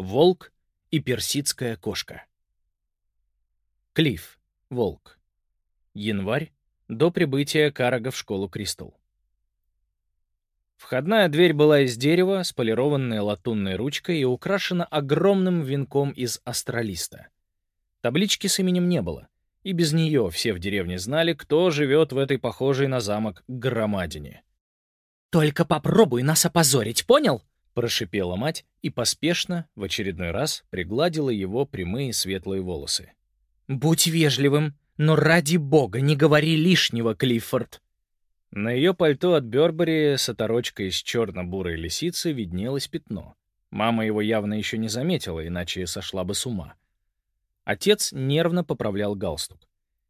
Волк и персидская кошка. Клифф, волк. Январь, до прибытия Карага в школу Кристал. Входная дверь была из дерева с полированной латунной ручкой и украшена огромным венком из астралиста. Таблички с именем не было, и без нее все в деревне знали, кто живет в этой похожей на замок громадине. «Только попробуй нас опозорить, понял?» — прошипела мать и поспешно, в очередной раз, пригладила его прямые светлые волосы. «Будь вежливым, но ради бога не говори лишнего, Клиффорд!» На ее пальто от Бербери с оторочкой из черно-бурой лисицы виднелось пятно. Мама его явно еще не заметила, иначе сошла бы с ума. Отец нервно поправлял галстук.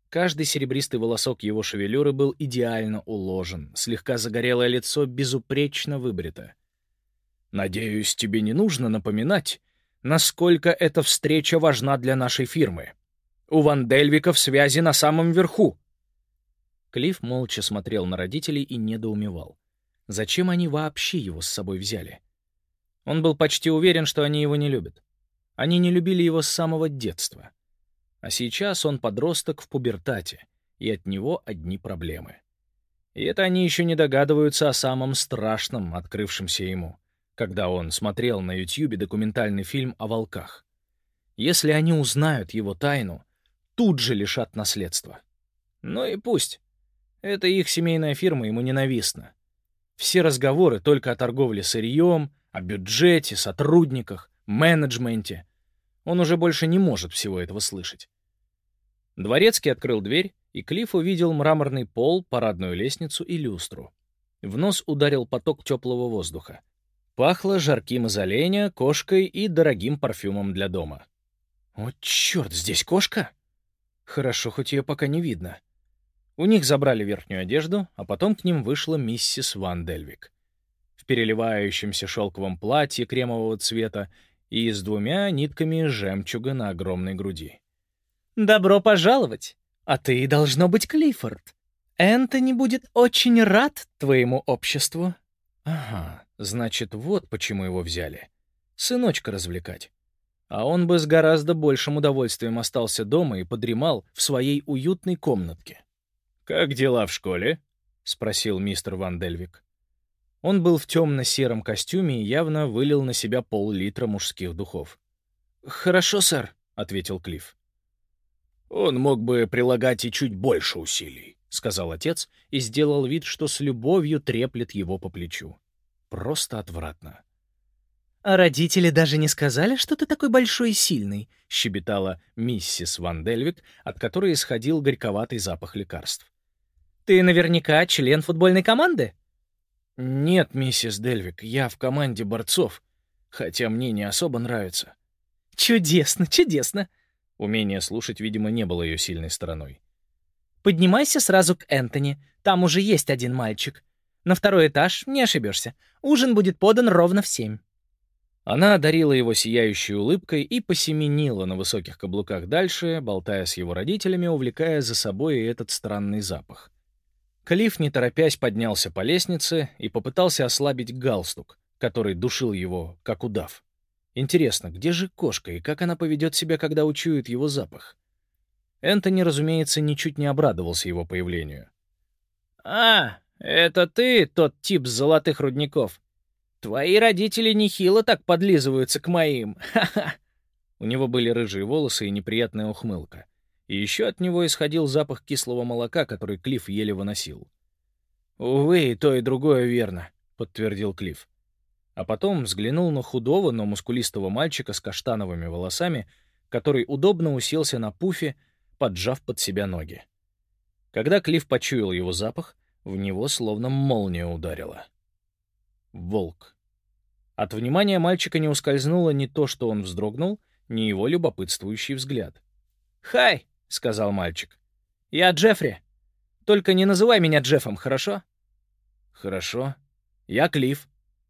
Каждый серебристый волосок его шевелюры был идеально уложен, слегка загорелое лицо безупречно выбрито. «Надеюсь, тебе не нужно напоминать, насколько эта встреча важна для нашей фирмы. У Ван Дельвиков связи на самом верху». Клифф молча смотрел на родителей и недоумевал. Зачем они вообще его с собой взяли? Он был почти уверен, что они его не любят. Они не любили его с самого детства. А сейчас он подросток в пубертате, и от него одни проблемы. И это они еще не догадываются о самом страшном, открывшемся ему — когда он смотрел на Ютьюбе документальный фильм о волках. Если они узнают его тайну, тут же лишат наследства. Ну и пусть. Это их семейная фирма ему ненавистна. Все разговоры только о торговле сырьем, о бюджете, сотрудниках, менеджменте. Он уже больше не может всего этого слышать. Дворецкий открыл дверь, и Клифф увидел мраморный пол, парадную лестницу и люстру. В нос ударил поток теплого воздуха. Пахло жарким из оленя, кошкой и дорогим парфюмом для дома. «О, черт, здесь кошка?» Хорошо, хоть ее пока не видно. У них забрали верхнюю одежду, а потом к ним вышла миссис Ван Дельвик. В переливающемся шелковом платье кремового цвета и с двумя нитками жемчуга на огромной груди. «Добро пожаловать! А ты, должно быть, Клиффорд. Энтони будет очень рад твоему обществу». «Ага, Значит, вот почему его взяли. Сыночка развлекать. А он бы с гораздо большим удовольствием остался дома и подремал в своей уютной комнатке. «Как дела в школе?» — спросил мистер Ван Дельвик. Он был в темно-сером костюме и явно вылил на себя пол-литра мужских духов. «Хорошо, сэр», — ответил Клифф. «Он мог бы прилагать и чуть больше усилий», — сказал отец и сделал вид, что с любовью треплет его по плечу. Просто отвратно. «А родители даже не сказали, что ты такой большой и сильный», — щебетала миссис Ван Дельвик, от которой исходил горьковатый запах лекарств. «Ты наверняка член футбольной команды?» «Нет, миссис Дельвик, я в команде борцов, хотя мне не особо нравится». «Чудесно, чудесно!» Умение слушать, видимо, не было ее сильной стороной. «Поднимайся сразу к Энтони, там уже есть один мальчик. На второй этаж, не ошибешься. Ужин будет подан ровно в семь». Она одарила его сияющей улыбкой и посеменила на высоких каблуках дальше, болтая с его родителями, увлекая за собой и этот странный запах. Клифф, не торопясь, поднялся по лестнице и попытался ослабить галстук, который душил его, как удав. Интересно, где же кошка и как она поведет себя, когда учует его запах? Энтони, разумеется, ничуть не обрадовался его появлению. «А, «Это ты, тот тип с золотых рудников? Твои родители нехило так подлизываются к моим. Ха-ха!» У него были рыжие волосы и неприятная ухмылка. И еще от него исходил запах кислого молока, который Клифф еле выносил. «Увы, и то, и другое верно», — подтвердил Клифф. А потом взглянул на худого, но мускулистого мальчика с каштановыми волосами, который удобно уселся на пуфе, поджав под себя ноги. Когда Клифф почуял его запах, в него словно молния ударила. Волк. От внимания мальчика не ускользнуло ни то, что он вздрогнул, ни его любопытствующий взгляд. «Хай!» — сказал мальчик. «Я Джеффри. Только не называй меня Джеффом, хорошо?» «Хорошо. Я Клифф».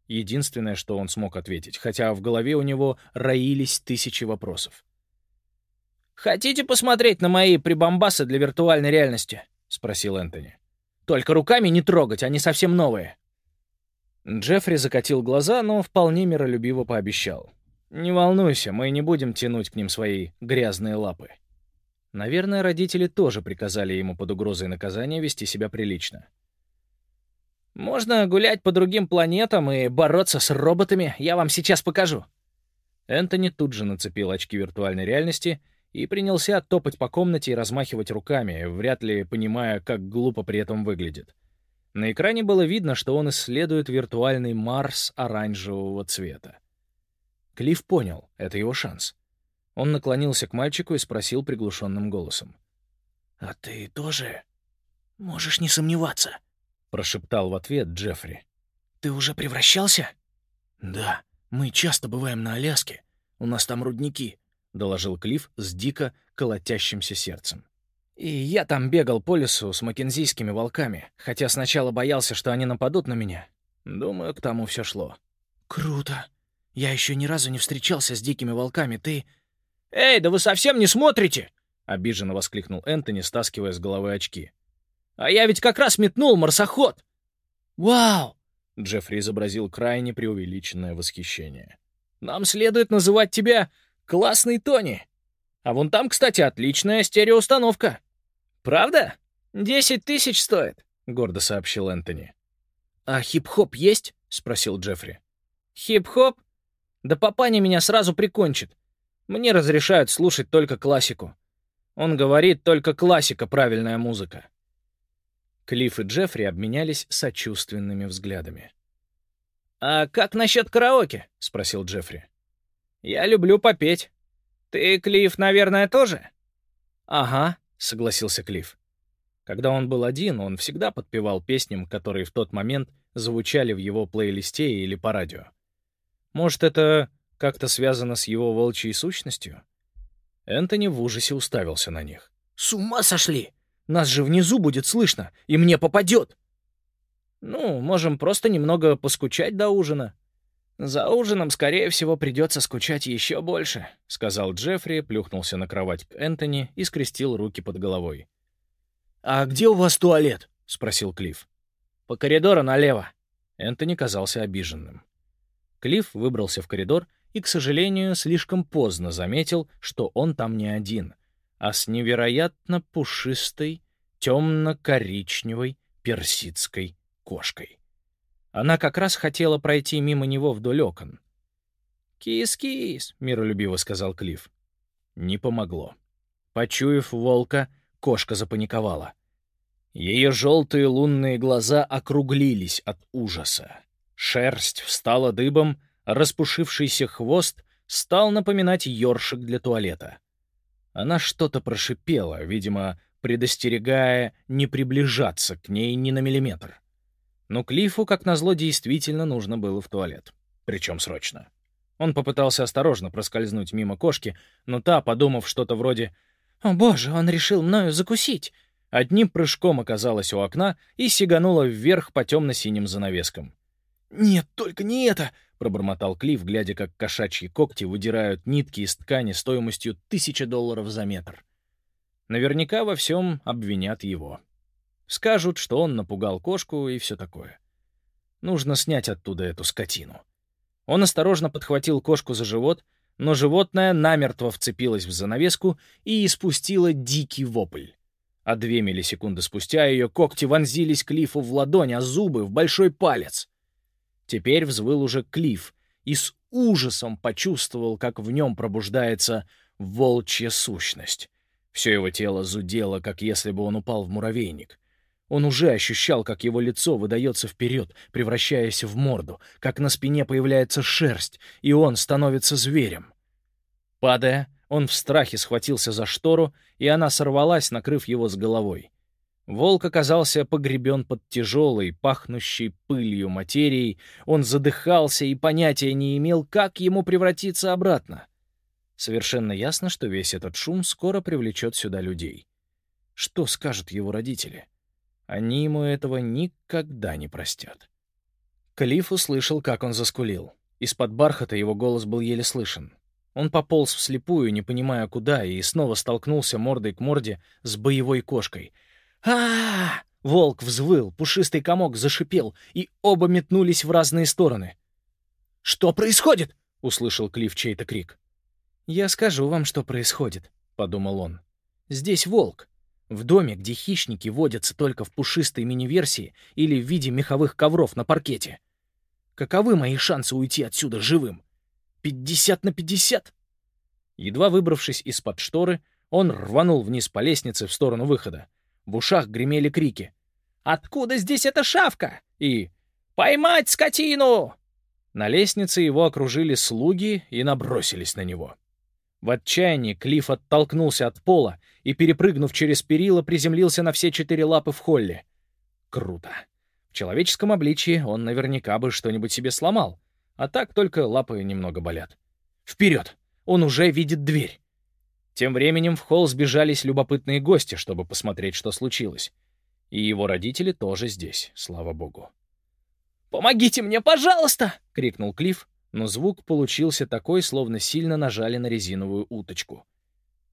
Единственное, что он смог ответить, хотя в голове у него роились тысячи вопросов. «Хотите посмотреть на мои прибамбасы для виртуальной реальности?» — спросил Энтони. Только руками не трогать, они совсем новые». Джеффри закатил глаза, но вполне миролюбиво пообещал. Не волнуйся, мы не будем тянуть к ним свои грязные лапы. Наверное, родители тоже приказали ему под угрозой наказания вести себя прилично. «Можно гулять по другим планетам и бороться с роботами, я вам сейчас покажу». Энтони тут же нацепил очки виртуальной реальности и принялся топать по комнате и размахивать руками, вряд ли понимая, как глупо при этом выглядит. На экране было видно, что он исследует виртуальный Марс оранжевого цвета. Клифф понял, это его шанс. Он наклонился к мальчику и спросил приглушенным голосом. «А ты тоже можешь не сомневаться?» — прошептал в ответ Джеффри. «Ты уже превращался?» «Да, мы часто бываем на Аляске. У нас там рудники», — доложил Клифф с дико колотящимся сердцем. «И я там бегал по лесу с маккензийскими волками, хотя сначала боялся, что они нападут на меня. Думаю, к тому все шло». «Круто. Я еще ни разу не встречался с дикими волками. Ты...» «Эй, да вы совсем не смотрите!» — обиженно воскликнул Энтони, стаскивая с головы очки. «А я ведь как раз метнул марсоход!» «Вау!» — Джеффри изобразил крайне преувеличенное восхищение. «Нам следует называть тебя Классный Тони. А вон там, кстати, отличная стереоустановка. Правда? Десять тысяч стоит», — гордо сообщил Энтони. «А хип-хоп есть?» — спросил Джеффри. «Хип-хоп? Да папаня меня сразу прикончит. Мне разрешают слушать только классику. Он говорит, только классика — правильная музыка. Клифф и Джеффри обменялись сочувственными взглядами. «А как насчет караоке?» — спросил Джеффри. «Я люблю попеть. Ты, Клифф, наверное, тоже?» «Ага», — согласился Клифф. Когда он был один, он всегда подпевал песням, которые в тот момент звучали в его плейлисте или по радио. Может, это как-то связано с его волчьей сущностью? Энтони в ужасе уставился на них. «С ума сошли! Нас же внизу будет слышно, и мне попадет!» «Ну, можем просто немного поскучать до ужина. За ужином, скорее всего, придется скучать еще больше», — сказал Джеффри, плюхнулся на кровать к Энтони и скрестил руки под головой. «А где у вас туалет?» — спросил Клифф. «По коридору налево». Энтони казался обиженным. Клифф выбрался в коридор и, к сожалению, слишком поздно заметил, что он там не один, а с невероятно пушистой, темно-коричневой персидской кошкой. Она как раз хотела пройти мимо него вдоль окон. «Кис-кис», — миролюбиво сказал Клифф. Не помогло. Почуяв волка, кошка запаниковала. Ее желтые лунные глаза округлились от ужаса. Шерсть встала дыбом, распушившийся хвост стал напоминать ёршик для туалета. Она что-то прошипела, видимо, предостерегая не приближаться к ней ни на миллиметр. Но Клифу, как назло, действительно нужно было в туалет. Причем срочно. Он попытался осторожно проскользнуть мимо кошки, но та, подумав что-то вроде «О боже, он решил мною закусить!» одним прыжком оказалась у окна и сиганула вверх по темно-синим занавескам. «Нет, только не это!» пробормотал Клифф, глядя, как кошачьи когти выдирают нитки из ткани стоимостью тысяча долларов за метр. Наверняка во всем обвинят его. Скажут, что он напугал кошку и все такое. Нужно снять оттуда эту скотину. Он осторожно подхватил кошку за живот, но животное намертво вцепилось в занавеску и испустило дикий вопль. А две миллисекунды спустя ее когти вонзились Клиффу в ладонь, а зубы — в большой палец. Теперь взвыл уже Клифф и с ужасом почувствовал, как в нем пробуждается волчья сущность. Все его тело зудело, как если бы он упал в муравейник. Он уже ощущал, как его лицо выдается вперед, превращаясь в морду, как на спине появляется шерсть, и он становится зверем. Падая, он в страхе схватился за штору, и она сорвалась, накрыв его с головой. Волк оказался погребен под тяжелой, пахнущей пылью материей, он задыхался и понятия не имел, как ему превратиться обратно. Совершенно ясно, что весь этот шум скоро привлечет сюда людей. Что скажут его родители? Они ему этого никогда не простят. Калиф услышал, как он заскулил. Из-под бархата его голос был еле слышен. Он пополз вслепую, не понимая куда, и снова столкнулся мордой к морде с боевой кошкой — а, Волк взвыл, пушистый комок зашипел, и оба метнулись в разные стороны. «Что происходит?» — услышал Клифф чей-то крик. «Я скажу вам, что происходит», — подумал он. «Здесь волк. В доме, где хищники водятся только в пушистой мини-версии или в виде меховых ковров на паркете. Каковы мои шансы уйти отсюда живым? Пятьдесят на пятьдесят?» Едва выбравшись из-под шторы, он рванул вниз по лестнице в сторону выхода. В ушах гремели крики. «Откуда здесь эта шавка?» и «Поймать скотину!» На лестнице его окружили слуги и набросились на него. В отчаянии Клифф оттолкнулся от пола и, перепрыгнув через перила, приземлился на все четыре лапы в холле. Круто. В человеческом обличии он наверняка бы что-нибудь себе сломал, а так только лапы немного болят. Вперед! Он уже видит дверь. Тем временем в холл сбежались любопытные гости, чтобы посмотреть, что случилось. И его родители тоже здесь, слава богу. «Помогите мне, пожалуйста!» — крикнул Клифф, но звук получился такой, словно сильно нажали на резиновую уточку.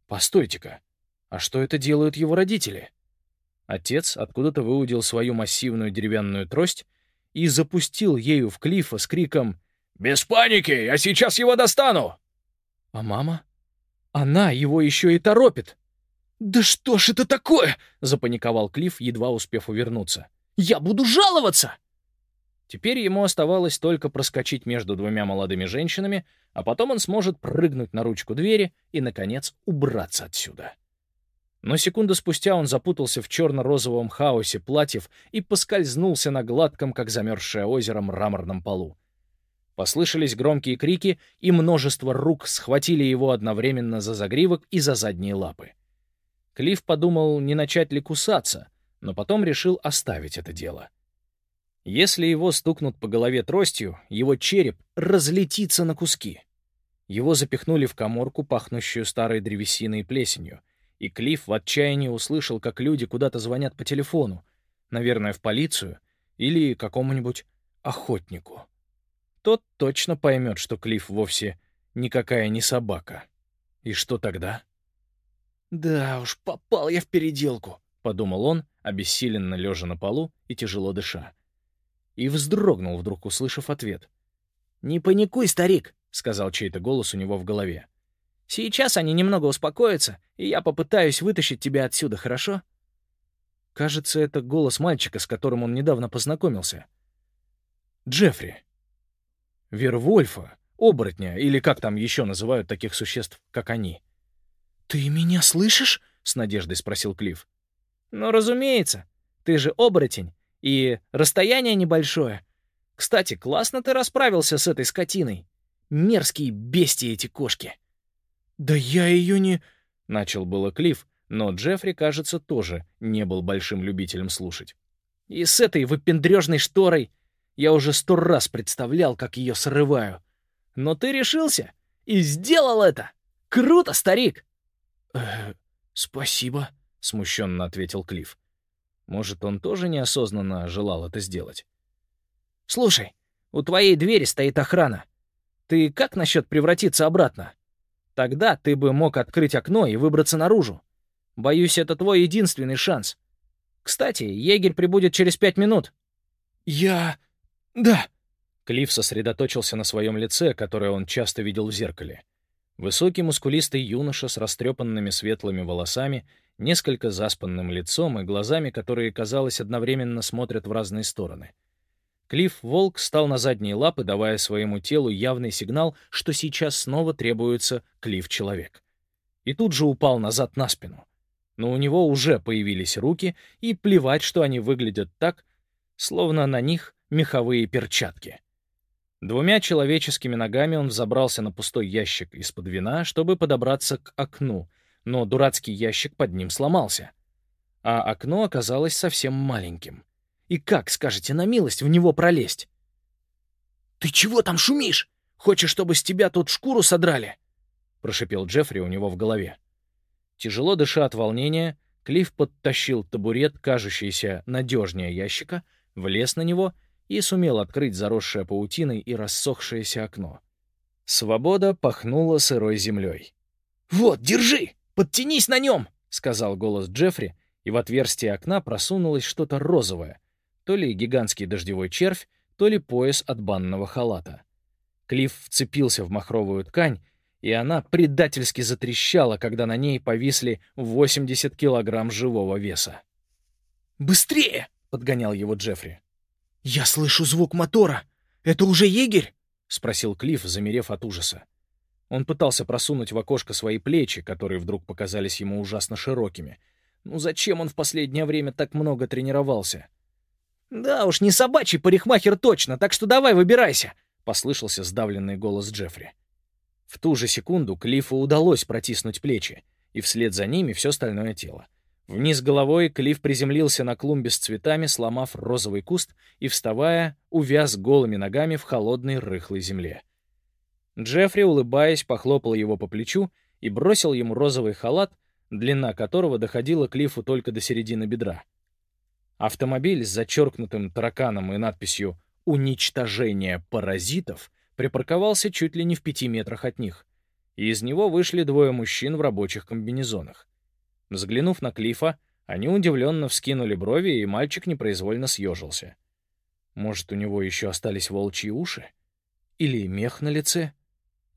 «Постойте-ка, а что это делают его родители?» Отец откуда-то выудил свою массивную деревянную трость и запустил ею в Клиффа с криком «Без паники! Я сейчас его достану!» «А мама? Она его еще и торопит!» «Да что ж это такое?» — запаниковал Клифф, едва успев увернуться. «Я буду жаловаться!» Теперь ему оставалось только проскочить между двумя молодыми женщинами, а потом он сможет прыгнуть на ручку двери и, наконец, убраться отсюда. Но секунду спустя он запутался в черно-розовом хаосе платьев и поскользнулся на гладком, как замерзшее озеро, мраморном полу. Послышались громкие крики, и множество рук схватили его одновременно за загривок и за задние лапы. Клифф подумал, не начать ли кусаться, но потом решил оставить это дело. Если его стукнут по голове тростью, его череп разлетится на куски. Его запихнули в коморку, пахнущую старой древесиной и плесенью, и Клифф в отчаянии услышал, как люди куда-то звонят по телефону, наверное, в полицию или какому-нибудь охотнику. Тот точно поймет, что Клифф вовсе никакая не собака. И что тогда? «Да уж, попал я в переделку», — подумал он, обессиленно лежа на полу и тяжело дыша и вздрогнул, вдруг услышав ответ. «Не паникуй, старик», — сказал чей-то голос у него в голове. «Сейчас они немного успокоятся, и я попытаюсь вытащить тебя отсюда, хорошо?» Кажется, это голос мальчика, с которым он недавно познакомился. Джеффри. Вервольфа, оборотня, или как там еще называют таких существ, как они. «Ты меня слышишь?» — с надеждой спросил Клифф. «Ну, разумеется. Ты же оборотень. И расстояние небольшое. Кстати, классно ты расправился с этой скотиной. Мерзкие бестии эти кошки. «Да я ее не...» — начал было Клифф, но Джеффри, кажется, тоже не был большим любителем слушать. «И с этой выпендрежной шторой я уже сто раз представлял, как ее срываю. Но ты решился и сделал это! Круто, старик!» «Э, спасибо», — смущенно ответил Клифф. Может, он тоже неосознанно желал это сделать? «Слушай, у твоей двери стоит охрана. Ты как насчет превратиться обратно? Тогда ты бы мог открыть окно и выбраться наружу. Боюсь, это твой единственный шанс. Кстати, егерь прибудет через пять минут». «Я... да». Клифф сосредоточился на своем лице, которое он часто видел в зеркале. Высокий мускулистый юноша с растрепанными светлыми волосами несколько заспанным лицом и глазами, которые, казалось, одновременно смотрят в разные стороны. Клифф Волк встал на задние лапы, давая своему телу явный сигнал, что сейчас снова требуется Клифф-человек. И тут же упал назад на спину. Но у него уже появились руки, и плевать, что они выглядят так, словно на них меховые перчатки. Двумя человеческими ногами он взобрался на пустой ящик из-под вина, чтобы подобраться к окну, но дурацкий ящик под ним сломался. А окно оказалось совсем маленьким. И как, скажете, на милость в него пролезть? «Ты чего там шумишь? Хочешь, чтобы с тебя тут шкуру содрали?» — прошипел Джеффри у него в голове. Тяжело дыша от волнения, Клифф подтащил табурет, кажущийся надежнее ящика, влез на него и сумел открыть заросшее паутиной и рассохшееся окно. Свобода пахнула сырой землей. «Вот, держи!» Подтянись на нем!» — сказал голос Джеффри, и в отверстие окна просунулось что-то розовое, то ли гигантский дождевой червь, то ли пояс от банного халата. Клифф вцепился в махровую ткань, и она предательски затрещала, когда на ней повисли 80 килограмм живого веса. «Быстрее!» — подгонял его Джеффри. «Я слышу звук мотора! Это уже егерь?» — спросил Клифф, замерев от ужаса. Он пытался просунуть в окошко свои плечи, которые вдруг показались ему ужасно широкими. Ну зачем он в последнее время так много тренировался? «Да уж, не собачий парикмахер точно, так что давай выбирайся!» — послышался сдавленный голос Джеффри. В ту же секунду Клиффу удалось протиснуть плечи, и вслед за ними все остальное тело. Вниз головой Клифф приземлился на клумбе с цветами, сломав розовый куст и, вставая, увяз голыми ногами в холодной рыхлой земле. Джеффри, улыбаясь, похлопал его по плечу и бросил ему розовый халат, длина которого доходила Клиффу только до середины бедра. Автомобиль с зачеркнутым тараканом и надписью «Уничтожение паразитов» припарковался чуть ли не в пяти метрах от них, и из него вышли двое мужчин в рабочих комбинезонах. Взглянув на Клифа, они удивленно вскинули брови, и мальчик непроизвольно съежился. Может, у него еще остались волчьи уши? Или мех на лице?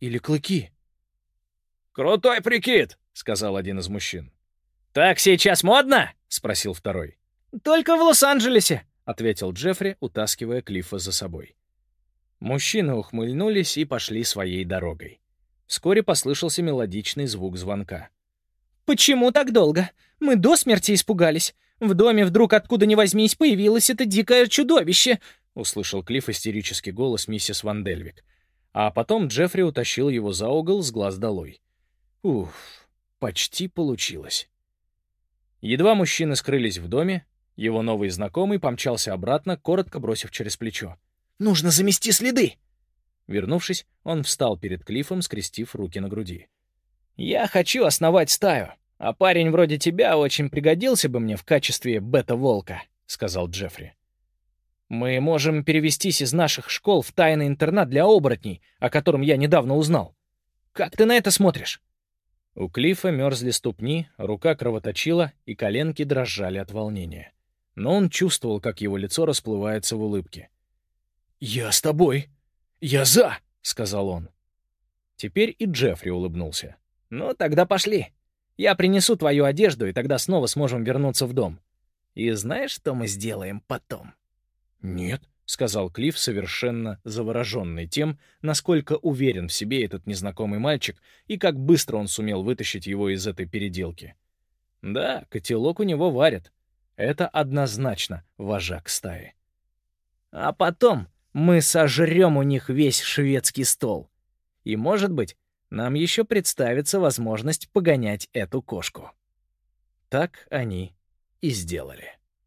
Или клыки? «Крутой прикид!» — сказал один из мужчин. «Так сейчас модно?» — спросил второй. «Только в Лос-Анджелесе», — ответил Джеффри, утаскивая Клифа за собой. Мужчины ухмыльнулись и пошли своей дорогой. Вскоре послышался мелодичный звук звонка. «Почему так долго? Мы до смерти испугались. В доме вдруг откуда ни возьмись появилось это дикое чудовище!» — услышал Клифф истерический голос миссис Ван Дельвик. А потом Джеффри утащил его за угол с глаз долой. Уф, почти получилось. Едва мужчины скрылись в доме, его новый знакомый помчался обратно, коротко бросив через плечо. Нужно замести следы!» Вернувшись, он встал перед Клиффом, скрестив руки на груди. «Я хочу основать стаю, а парень вроде тебя очень пригодился бы мне в качестве бета-волка», — сказал Джеффри. «Мы можем перевестись из наших школ в тайный интернат для оборотней, о котором я недавно узнал. Как ты на это смотришь?» У Клиффа мерзли ступни, рука кровоточила, и коленки дрожали от волнения. Но он чувствовал, как его лицо расплывается в улыбке. «Я с тобой. Я за!» — сказал он. Теперь и Джеффри улыбнулся. «Ну, тогда пошли. Я принесу твою одежду, и тогда снова сможем вернуться в дом. И знаешь, что мы сделаем потом?» «Нет», — сказал Клифф, совершенно завороженный тем, насколько уверен в себе этот незнакомый мальчик и как быстро он сумел вытащить его из этой переделки. Да, котелок у него варят. Это однозначно вожак стаи. «А потом мы сожрем у них весь шведский стол. И, может быть, нам еще представится возможность погонять эту кошку. Так они и сделали.